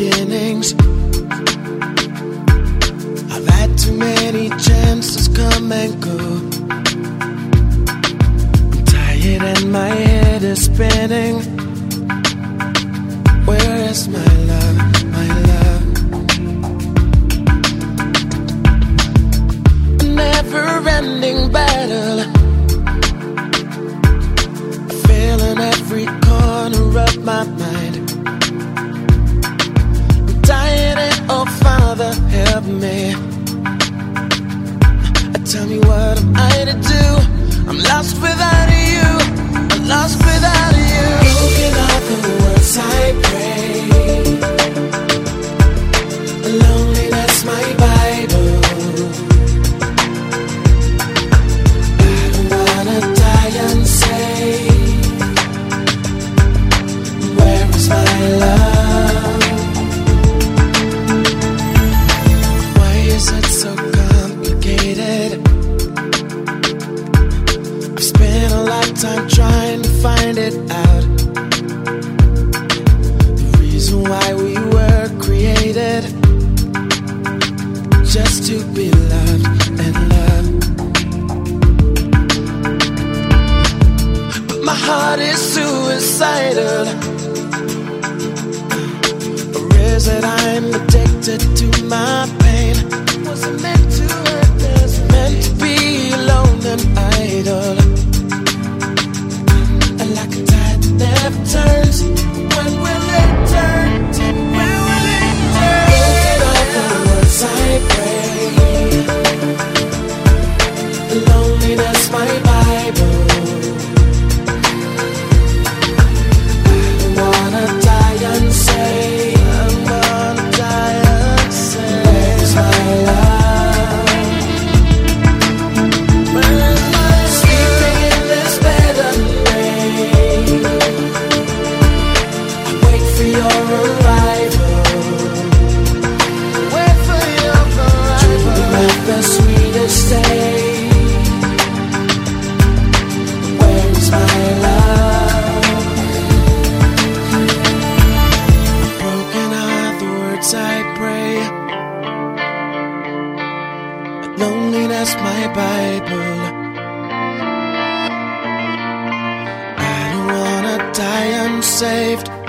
beginnings. I've had too many chances come and go. I'm tired and my head is spinning. Where is my me. Tell me what am I? I've spent a lifetime trying to find it out. The reason why we were created just to be loved and loved. But my heart is suicidal. Or is it I'm Loneliness, my Bible. I don't wanna die unsaved.